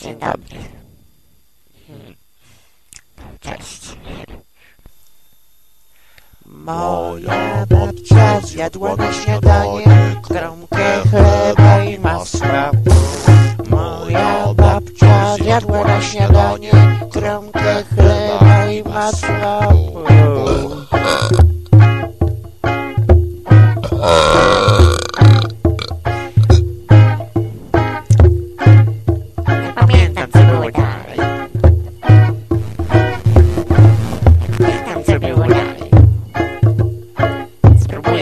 Dzień dobry. Hmm. Cześć. Moja babcia zjadła na śniadanie kromkę chleba i masła. Moja babcia zjadła na śniadanie kromkę chleba i masła. Uh.